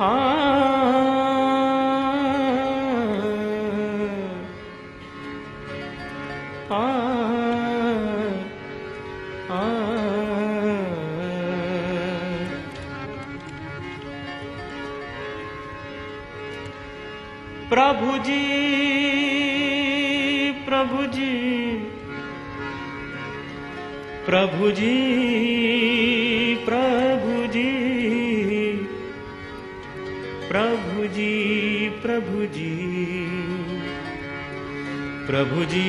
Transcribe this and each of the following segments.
प्रभु जी प्रभु जी प्रभु जी प्रभु। प्रभु जी प्रभु जी प्रभु जी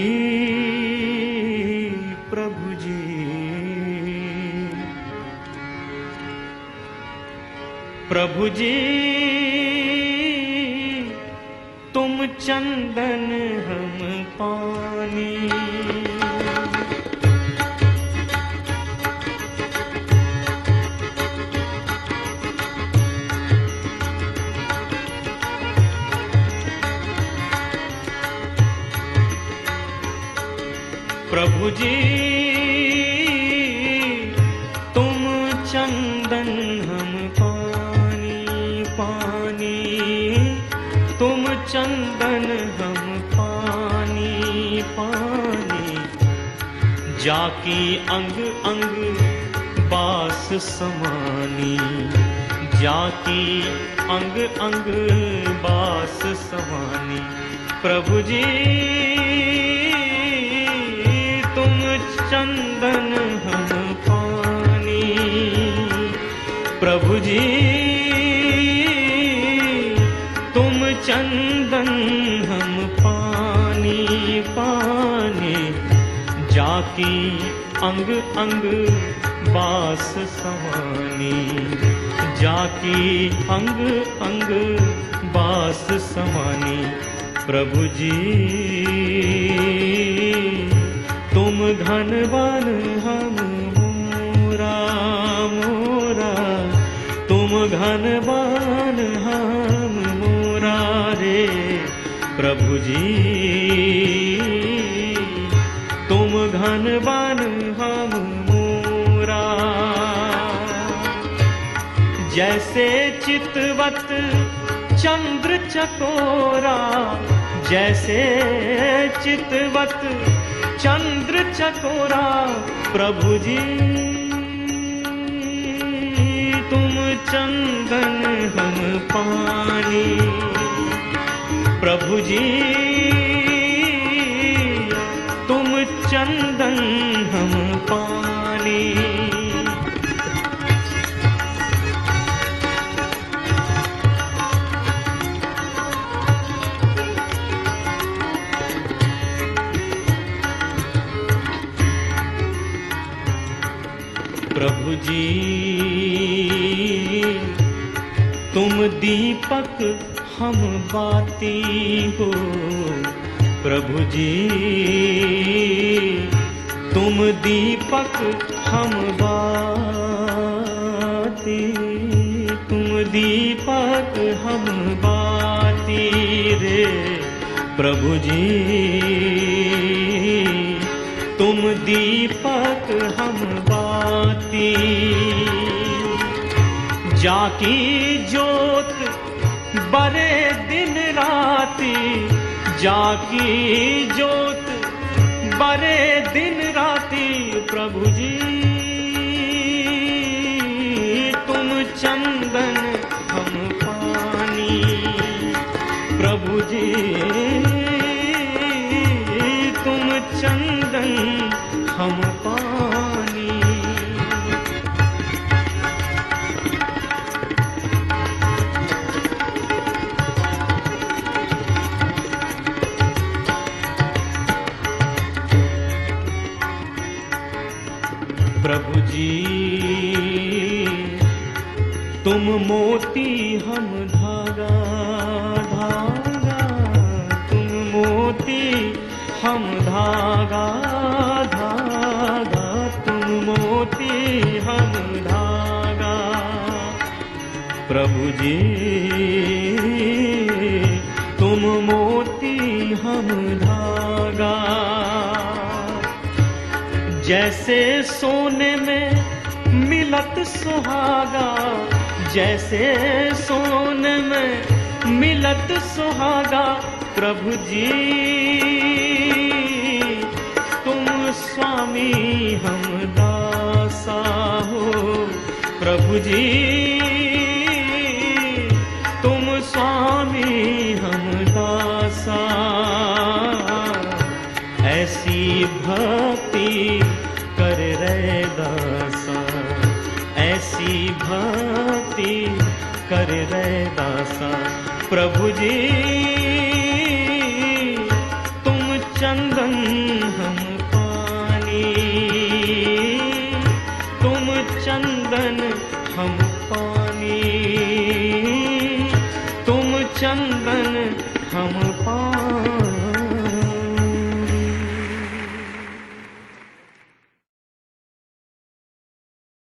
प्रभु जी। प्रभु जी तुम चंदन हम पानी। प्रभु जी, तुम चंदन हम पानी पानी। तुम चंदन हम पानी पानी। जाकी अंग अंग बास समानी। जाकी अंग अंग बास समानी। प्रभु जी चंदन हम पानी। प्रभु जी, तुम चंदन हम पानी पानी। जाकी अंग अंग बास समानी जाकी अंग अंग बास समानी प्रभु जी धनवान हम मोरा मोरा। तुम धनवान हम मोरा रे प्रभु जी। तुम धनवान हम मोरा। जैसे चितवत चंद्र चकोरा जैसे चितवत चंद्र चकोरा प्रभु जी। तुम चंदन हम पानी प्रभु जी। प्रभु जी। तुम दीपक हम बाती हो, प्रभु जी। तुम दीपक हम बाती, तुम दीपक हम बाती रे, प्रभु जी। तुम दीपक हम बाती जाकी जोत बरे दिन राती। जाकी जोत बरे दिन राती, प्रभु जी। तुम चंदन हम पानी, प्रभु जी। तुम मोती हम धागा धागा। तुम मोती हम धागा धागा। तुम मोती हम धागा। प्रभु जी, तुम मोती हम धागा। जैसे सोने में मिलत सुहागा जैसे सोन में मिलत सुहागा, प्रभु जी। तुम स्वामी हम दासा हो, प्रभु जी। तुम स्वामी हम दासा। ऐसी भक्ति कर रे दासा, ऐसी भक्ति कर रहे दासा। प्रभु जी, तुम चंदन हम पानी। तुम चंदन हम पानी। तुम चंदन हम